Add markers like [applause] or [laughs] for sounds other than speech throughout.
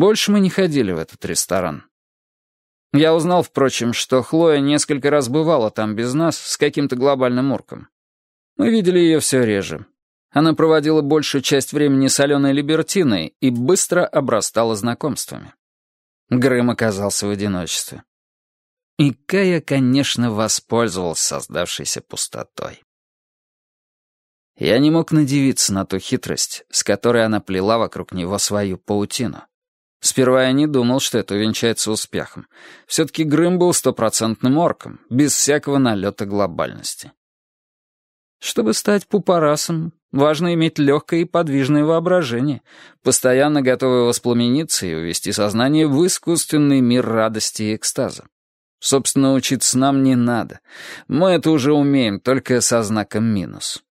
Больше мы не ходили в этот ресторан. Я узнал, впрочем, что Хлоя несколько раз бывала там без нас с каким-то глобальным орком. Мы видели ее все реже. Она проводила большую часть времени с Аленой Либертиной и быстро обрастала знакомствами. Грэм оказался в одиночестве. И Кая, конечно, воспользовался создавшейся пустотой. Я не мог надевиться на ту хитрость, с которой она плела вокруг него свою паутину. Сперва я не думал, что это увенчается успехом. Все-таки Грым был стопроцентным орком, без всякого налета глобальности. Чтобы стать пупорасом, важно иметь легкое и подвижное воображение, постоянно готовое воспламениться и увести сознание в искусственный мир радости и экстаза. Собственно, учиться нам не надо. Мы это уже умеем, только со знаком минус.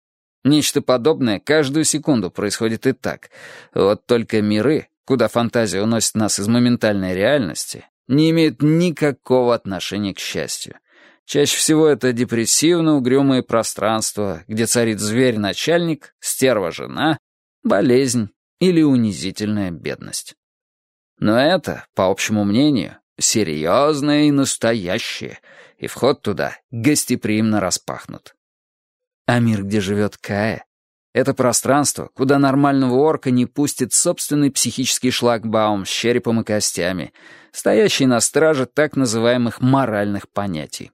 Нечто подобное каждую секунду происходит и так. Вот только миры, куда фантазия уносит нас из моментальной реальности, не имеют никакого отношения к счастью. Чаще всего это депрессивно-угрюмые пространства, где царит зверь-начальник, стерва-жена, болезнь или унизительная бедность. Но это, по общему мнению, серьезное и настоящее, и вход туда гостеприимно распахнут. А мир, где живет Кая, это пространство, куда нормального орка не пустит собственный психический шлагбаум с черепом и костями, стоящий на страже так называемых моральных понятий.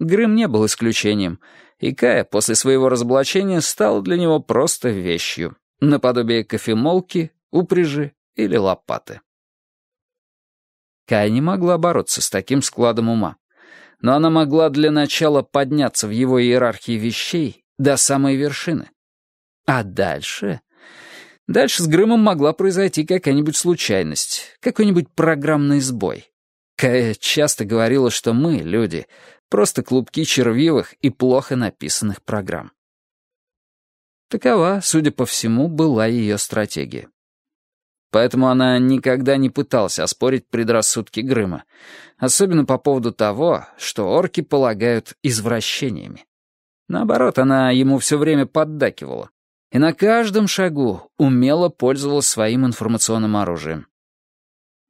Грым не был исключением, и Кая после своего разоблачения стала для него просто вещью, наподобие кофемолки, упряжи или лопаты. Кая не могла бороться с таким складом ума, но она могла для начала подняться в его иерархии вещей до самой вершины. А дальше... Дальше с Грымом могла произойти какая-нибудь случайность, какой-нибудь программный сбой. Кая часто говорила, что мы, люди, Просто клубки червивых и плохо написанных программ. Такова, судя по всему, была ее стратегия. Поэтому она никогда не пыталась оспорить предрассудки Грыма, особенно по поводу того, что орки полагают извращениями. Наоборот, она ему все время поддакивала и на каждом шагу умело пользовалась своим информационным оружием.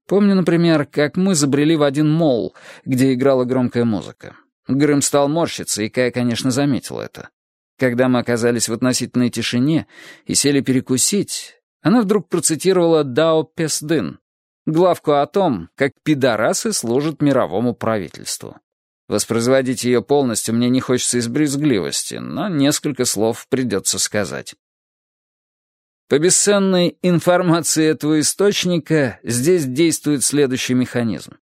Помню, например, как мы забрели в один молл, где играла громкая музыка. Грым стал морщиться, и Кая, конечно, заметил это. Когда мы оказались в относительной тишине и сели перекусить, она вдруг процитировала Дао Песдын, главку о том, как пидорасы служат мировому правительству. Воспроизводить ее полностью мне не хочется из брезгливости, но несколько слов придется сказать. По бесценной информации этого источника здесь действует следующий механизм.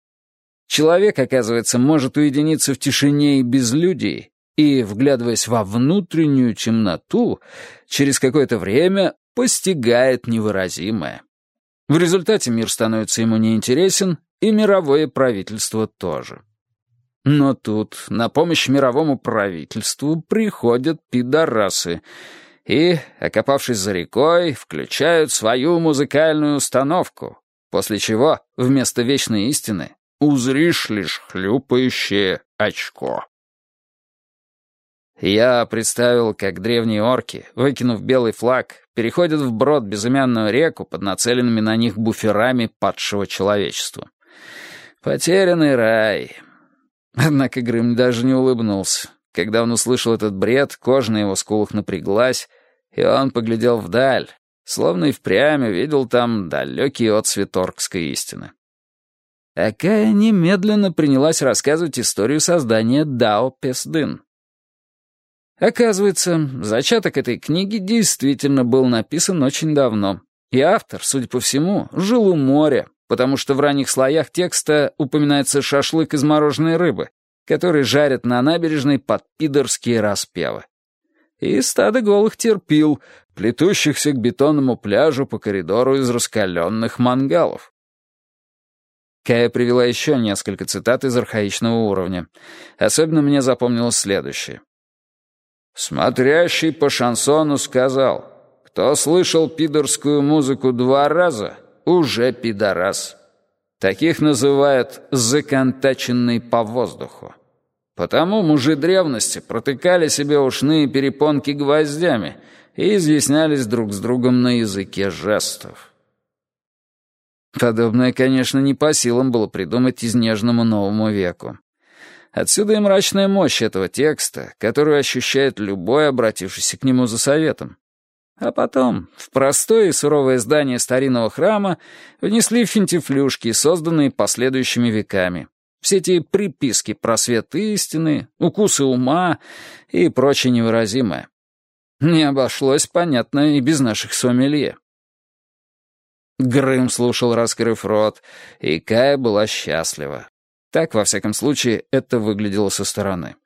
Человек, оказывается, может уединиться в тишине и безлюдии, и, вглядываясь во внутреннюю темноту, через какое-то время постигает невыразимое. В результате мир становится ему неинтересен, и мировое правительство тоже. Но тут на помощь мировому правительству приходят пидорасы и, окопавшись за рекой, включают свою музыкальную установку, после чего вместо вечной истины узришь лишь хлюпающее очко. Я представил, как древние орки, выкинув белый флаг, переходят вброд безымянную реку под нацеленными на них буферами падшего человечества. Потерянный рай. Однако Грым даже не улыбнулся. Когда он услышал этот бред, кожа на его скулах напряглась, и он поглядел вдаль, словно и впрямь увидел там далекий отцвет оркской истины. Акая немедленно принялась рассказывать историю создания Дао Песдын. Оказывается, зачаток этой книги действительно был написан очень давно, и автор, судя по всему, жил у моря, потому что в ранних слоях текста упоминается шашлык из мороженой рыбы, который жарят на набережной под пидорские распевы. И стадо голых терпил, плетущихся к бетонному пляжу по коридору из раскаленных мангалов. Кая привела еще несколько цитат из архаичного уровня. Особенно мне запомнилось следующее. «Смотрящий по шансону сказал, кто слышал пидорскую музыку два раза, уже пидорас. Таких называют «законтаченный по воздуху». Потому мужи древности протыкали себе ушные перепонки гвоздями и изъяснялись друг с другом на языке жестов. Подобное, конечно, не по силам было придумать изнежному новому веку. Отсюда и мрачная мощь этого текста, которую ощущает любой, обратившийся к нему за советом. А потом в простое и суровое здание старинного храма внесли финтифлюшки, созданные последующими веками. Все эти приписки про свет истины, укусы ума и прочее невыразимое. Не обошлось, понятно, и без наших сомелье. Грым слушал, раскрыв рот, и Кая была счастлива. Так, во всяком случае, это выглядело со стороны.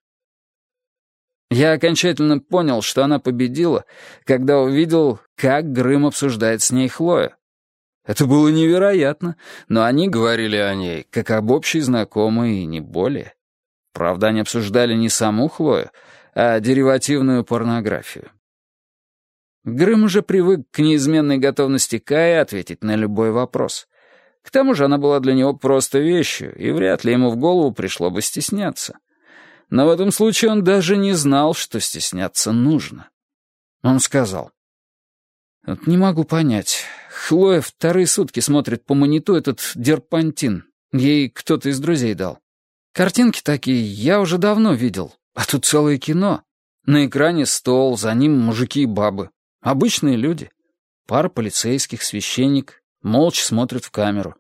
Я окончательно понял, что она победила, когда увидел, как Грым обсуждает с ней Хлоя. Это было невероятно, но они говорили о ней, как об общей знакомой и не более. Правда, они обсуждали не саму Хлою, а деривативную порнографию. Грым уже привык к неизменной готовности Кая ответить на любой вопрос. К тому же она была для него просто вещью, и вряд ли ему в голову пришло бы стесняться. Но в этом случае он даже не знал, что стесняться нужно. Он сказал. «Вот не могу понять. Хлоя вторые сутки смотрит по мониту этот дерпантин. Ей кто-то из друзей дал. Картинки такие я уже давно видел, а тут целое кино. На экране стол, за ним мужики и бабы. Обычные люди. Пара полицейских, священник, молча смотрят в камеру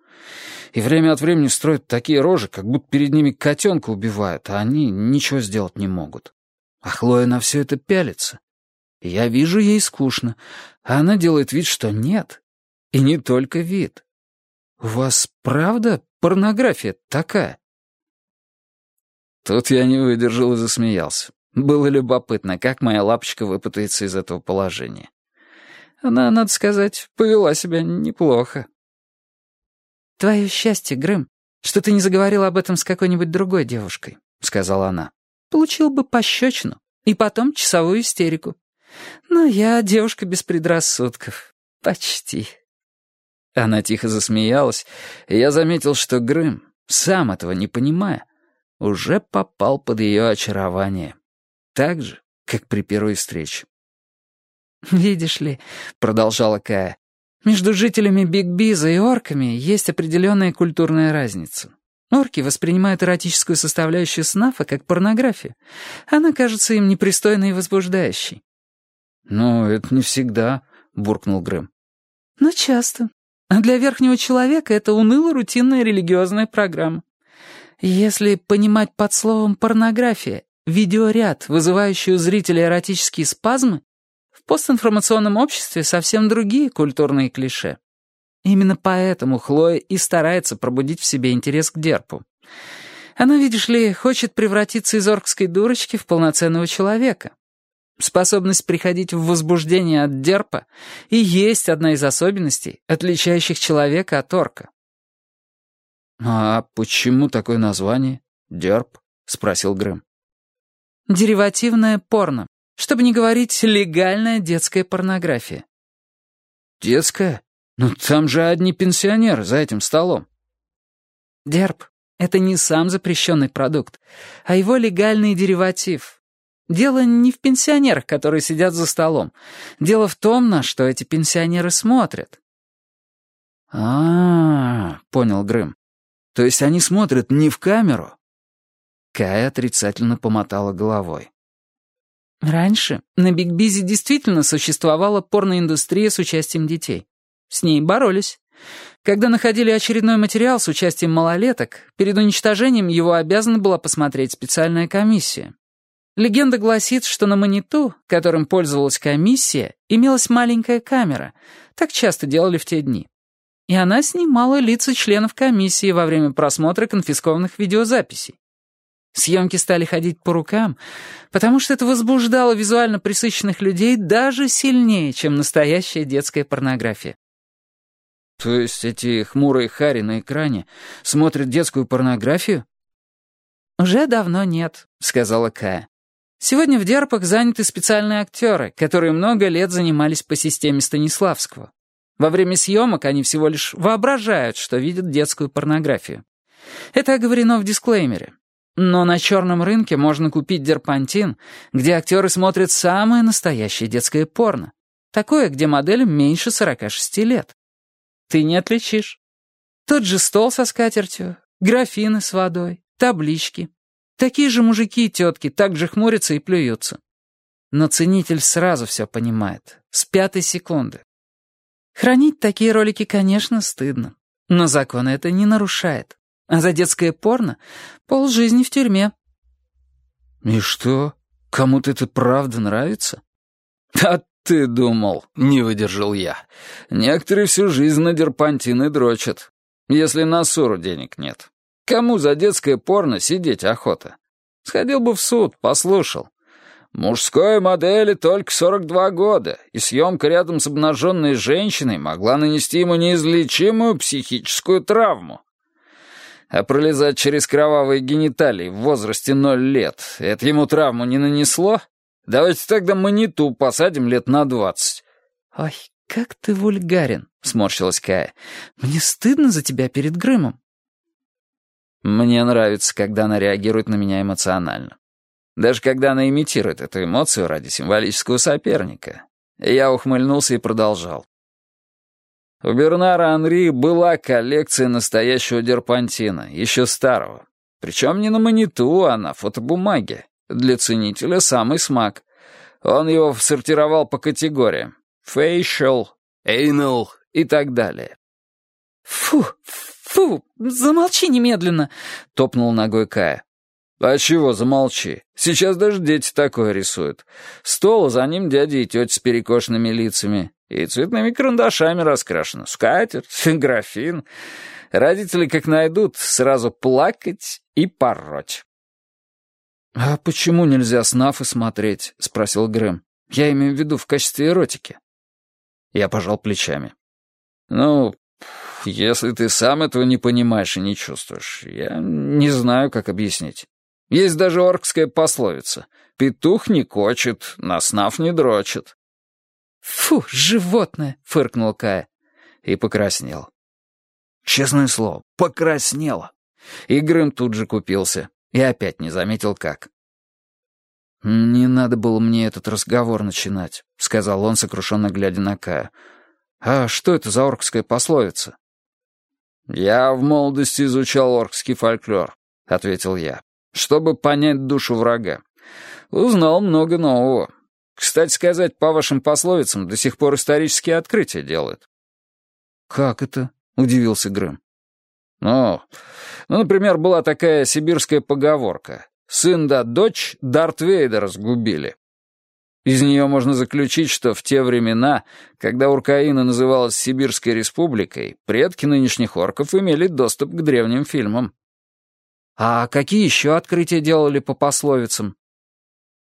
и время от времени строят такие рожи, как будто перед ними котенка убивают, а они ничего сделать не могут. А Хлоя на все это пялится. Я вижу, ей скучно, а она делает вид, что нет. И не только вид. У вас правда порнография такая? Тут я не выдержал и засмеялся. Было любопытно, как моя лапочка выпутается из этого положения. Она, надо сказать, повела себя неплохо. «Твое счастье, Грэм, что ты не заговорил об этом с какой-нибудь другой девушкой», — сказала она. «Получил бы пощечину и потом часовую истерику. Но я девушка без предрассудков. Почти». Она тихо засмеялась, и я заметил, что Грым, сам этого не понимая, уже попал под ее очарование. Так же, как при первой встрече. «Видишь ли», — продолжала Кая, между жителями Биг-Биза и орками есть определенная культурная разница. Орки воспринимают эротическую составляющую снафа как порнографию. Она кажется им непристойной и возбуждающей. «Ну, это не всегда», — буркнул Грэм. «Но часто. А для верхнего человека это уныло-рутинная религиозная программа. Если понимать под словом «порнография» видеоряд, вызывающий у зрителя эротические спазмы, в постинформационном обществе совсем другие культурные клише. Именно поэтому Хлоя и старается пробудить в себе интерес к дерпу. Она, видишь ли, хочет превратиться из оркской дурочки в полноценного человека. Способность приходить в возбуждение от дерпа и есть одна из особенностей, отличающих человека от орка. «А почему такое название? Дерп?» — спросил Грэм. «Деривативное порно», чтобы не говорить легальная детская порнография. Детская? Ну там же одни пенсионеры за этим столом. Дерб — это не сам запрещенный продукт, а его легальный дериватив. Дело не в пенсионерах, которые сидят за столом. Дело в том, на что эти пенсионеры смотрят. а, -а, -а понял Грым. То есть они смотрят не в камеру? Кая отрицательно помотала головой. Раньше на Биг Бизи действительно существовала порноиндустрия с участием детей. С ней боролись. Когда находили очередной материал с участием малолеток, перед уничтожением его обязана была посмотреть специальная комиссия. Легенда гласит, что на маниту, которым пользовалась комиссия, имелась маленькая камера. Так часто делали в те дни. И она снимала лица членов комиссии во время просмотра конфискованных видеозаписей. Съемки стали ходить по рукам, потому что это возбуждало визуально присыщенных людей даже сильнее, чем настоящая детская порнография. То есть эти хмурые хари на экране смотрят детскую порнографию? «Уже давно нет», — сказала Кая. «Сегодня в Дерпах заняты специальные актеры, которые много лет занимались по системе Станиславского. Во время съемок они всего лишь воображают, что видят детскую порнографию. Это оговорено в дисклеймере. Но на черном рынке можно купить дерпантин, где актеры смотрят самое настоящее детское порно. Такое, где моделям меньше 46 лет. Ты не отличишь. Тот же стол со скатертью, графины с водой, таблички. Такие же мужики и тетки так же хмурятся и плюются. Но ценитель сразу все понимает, с пятой секунды. Хранить такие ролики, конечно, стыдно, но закон это не нарушает. А за детское порно — полжизни в тюрьме. «И что? Кому-то это правда нравится?» «А ты думал?» — не выдержал я. «Некоторые всю жизнь на дерпантины дрочат, если на ссору денег нет. Кому за детское порно сидеть охота? Сходил бы в суд, послушал. Мужской модели только 42 года, и съемка рядом с обнаженной женщиной могла нанести ему неизлечимую психическую травму. А пролезать через кровавые гениталии в возрасте ноль лет — это ему травму не нанесло? Давайте тогда маниту посадим лет на двадцать. «Ой, как ты вульгарен», — сморщилась Кая. «Мне стыдно за тебя перед Грымом». Мне нравится, когда она реагирует на меня эмоционально. Даже когда она имитирует эту эмоцию ради символического соперника. Я ухмыльнулся и продолжал. У Бернара Анри была коллекция настоящего дерпантина, еще старого. Причем не на маниту, а на фотобумаге. Для ценителя самый смак. Он его сортировал по категориям. Facial, anal и так далее. «Фу, фу, замолчи немедленно!» — топнул ногой Кая. «А чего замолчи? Сейчас даже дети такое рисуют. Стол, за ним дяди и тети с перекошенными лицами. И цветными карандашами раскрашено. Скатерть, [laughs] графин. Родители, как найдут, сразу плакать и пороть». «А почему нельзя снафы смотреть?» — спросил Грэм. «Я имею в виду в качестве эротики». Я пожал плечами. «Ну, если ты сам этого не понимаешь и не чувствуешь, я не знаю, как объяснить». Есть даже оркская пословица. «Петух не кочет, на снаф не дрочит». «Фу, животное!» — фыркнул Кая. И покраснел. Честное слово, покраснело. И Грым тут же купился. И опять не заметил, как. «Не надо было мне этот разговор начинать», — сказал он, сокрушенно глядя на Кая. «А что это за оркская пословица?» «Я в молодости изучал оркский фольклор», — ответил я чтобы понять душу врага. Узнал много нового. Кстати сказать, по вашим пословицам до сих пор исторические открытия делают. «Как это?» — удивился Грэм. «Ну, ну, например, была такая сибирская поговорка. «Сын да дочь Дарт Вейдера сгубили». Из нее можно заключить, что в те времена, когда Уркаина называлась Сибирской республикой, предки нынешних орков имели доступ к древним фильмам. А какие еще открытия делали по пословицам?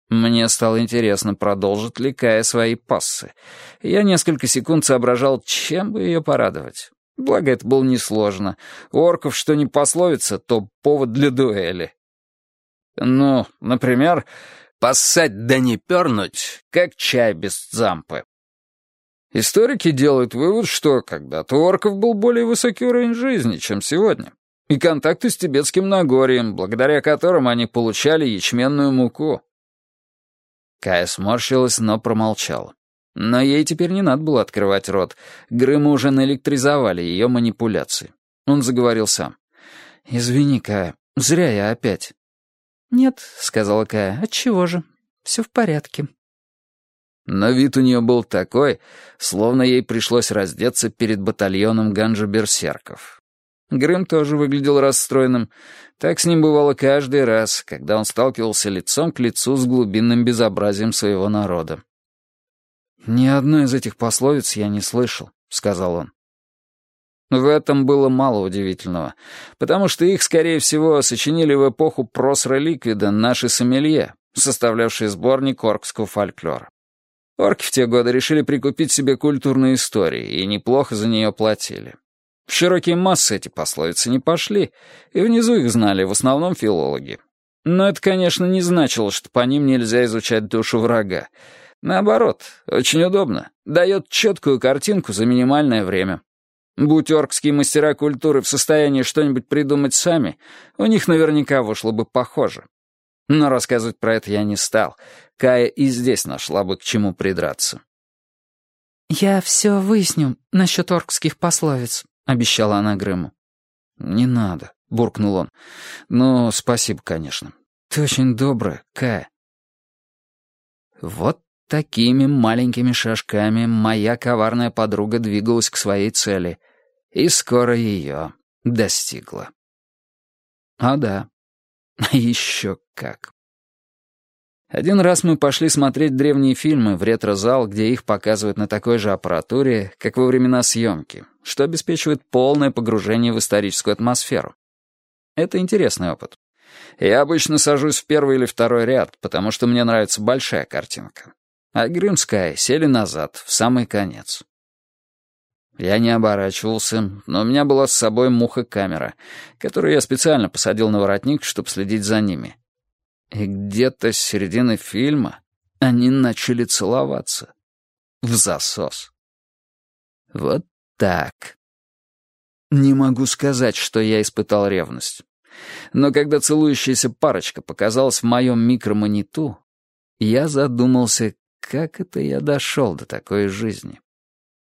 Мне стало интересно, продолжит ли Кая свои пассы. Я несколько секунд соображал, чем бы ее порадовать. Благо, это было несложно. У орков что не пословица, то повод для дуэли. Ну, например, «поссать да не пернуть, как чай без зампы». Историки делают вывод, что когда-то у орков был более высокий уровень жизни, чем сегодня и контакты с тибетским Нагорьем, благодаря которым они получали ячменную муку. Кая сморщилась, но промолчала. Но ей теперь не надо было открывать рот. Грыма уже наэлектризовали ее манипуляции. Он заговорил сам. «Извини, Кая, зря я опять». «Нет», — сказала Кая, — «отчего же? Все в порядке». Но вид у нее был такой, словно ей пришлось раздеться перед батальоном ганджа-берсерков. Грэм тоже выглядел расстроенным. Так с ним бывало каждый раз, когда он сталкивался лицом к лицу с глубинным безобразием своего народа. «Ни одной из этих пословиц я не слышал», — сказал он. В этом было мало удивительного, потому что их, скорее всего, сочинили в эпоху просра наши сомелье, составлявшие сборник оркского фольклора. Орки в те годы решили прикупить себе культурные истории и неплохо за нее платили. В широкие массы эти пословицы не пошли, и внизу их знали в основном филологи. Но это, конечно, не значило, что по ним нельзя изучать душу врага. Наоборот, очень удобно. Дает четкую картинку за минимальное время. Будь оркские мастера культуры в состоянии что-нибудь придумать сами, у них наверняка вышло бы похоже. Но рассказывать про это я не стал. Кая и здесь нашла бы к чему придраться. «Я все выясню насчет оркских пословиц», — обещала она Грыму. «Не надо», — буркнул он. «Но спасибо, конечно. Ты очень добрая, Кая». Вот такими маленькими шажками моя коварная подруга двигалась к своей цели, и скоро ее достигла. А да, [laughs] еще как. Один раз мы пошли смотреть древние фильмы в ретро-зал, где их показывают на такой же аппаратуре, как во времена съемки, что обеспечивает полное погружение в историческую атмосферу. Это интересный опыт. Я обычно сажусь в первый или второй ряд, потому что мне нравится большая картинка. А Гримская сели назад, в самый конец. Я не оборачивался, но у меня была с собой муха-камера, которую я специально посадил на воротник, чтобы следить за ними. И где-то с середины фильма они начали целоваться. В засос. Вот так. Не могу сказать, что я испытал ревность. Но когда целующаяся парочка показалась в моем микромониту, я задумался, как это я дошел до такой жизни.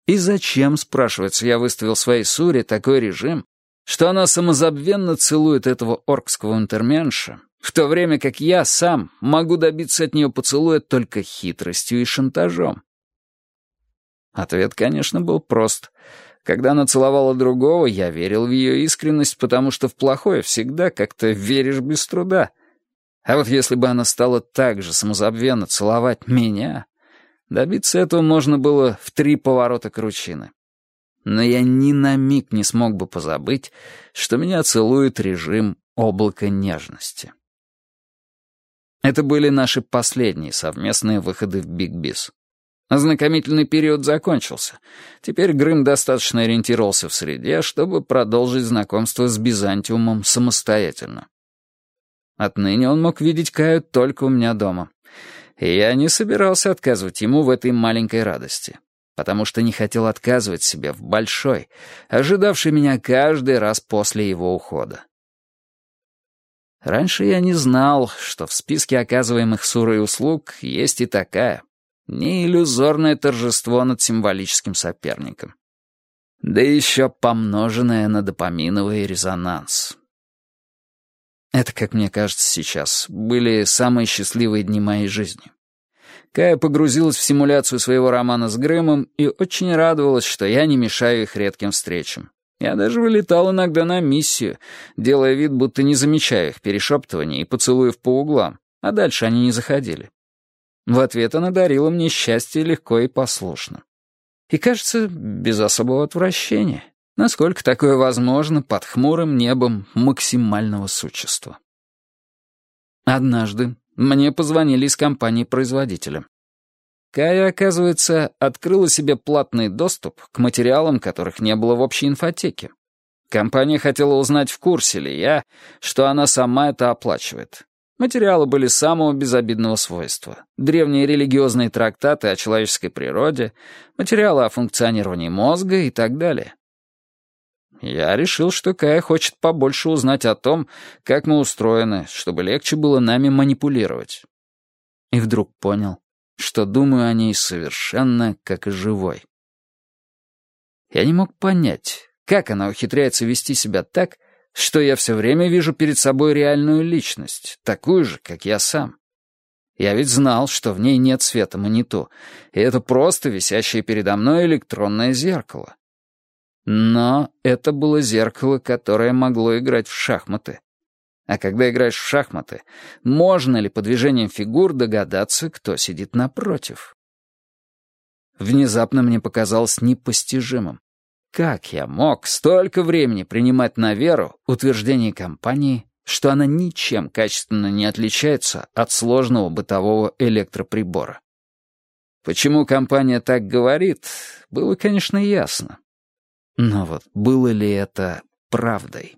И зачем, спрашивается, я выставил своей Суре такой режим, что она самозабвенно целует этого оркского интерменша, в то время как я сам могу добиться от нее поцелуя только хитростью и шантажом? Ответ, конечно, был прост. Когда она целовала другого, я верил в ее искренность, потому что в плохое всегда как-то веришь без труда. А вот если бы она стала так же самозабвенно целовать меня, добиться этого можно было в три поворота кручины. Но я ни на миг не смог бы позабыть, что меня целует режим облака нежности. Это были наши последние совместные выходы в Биг Бис. Ознакомительный период закончился. Теперь Грым достаточно ориентировался в среде, чтобы продолжить знакомство с Бизантиумом самостоятельно. Отныне он мог видеть Каю только у меня дома. И я не собирался отказывать ему в этой маленькой радости, потому что не хотел отказывать себе в большой, ожидавшей меня каждый раз после его ухода. Раньше я не знал, что в списке оказываемых Сурой услуг есть и такая, не иллюзорное торжество над символическим соперником. Да еще помноженное на допаминовый резонанс. Это, как мне кажется сейчас, были самые счастливые дни моей жизни. Кая погрузилась в симуляцию своего романа с Грэмом и очень радовалась, что я не мешаю их редким встречам. Я даже вылетал иногда на миссию, делая вид, будто не замечаю их перешептываний и поцелуев по углам, а дальше они не заходили. В ответ она дарила мне счастье легко и послушно. И, кажется, без особого отвращения. Насколько такое возможно под хмурым небом максимального существа. Однажды мне позвонили из компании-производителя. Кая, оказывается, открыла себе платный доступ к материалам, которых не было в общей инфотеке. Компания хотела узнать, в курсе ли я, что она сама это оплачивает. Материалы были самого безобидного свойства. Древние религиозные трактаты о человеческой природе, материалы о функционировании мозга и так далее. Я решил, что Кая хочет побольше узнать о том, как мы устроены, чтобы легче было нами манипулировать. И вдруг понял, что думаю о ней совершенно как о живой. Я не мог понять, как она ухитряется вести себя так, что я все время вижу перед собой реальную личность, такую же, как я сам. Я ведь знал, что в ней нет света маниту, и это просто висящее передо мной электронное зеркало. Но это было зеркало, которое могло играть в шахматы. А когда играешь в шахматы, можно ли по движениям фигур догадаться, кто сидит напротив? Внезапно мне показалось непостижимым. Как я мог столько времени принимать на веру утверждение компании, что она ничем качественно не отличается от сложного бытового электроприбора? Почему компания так говорит, было, конечно, ясно. Но вот было ли это правдой?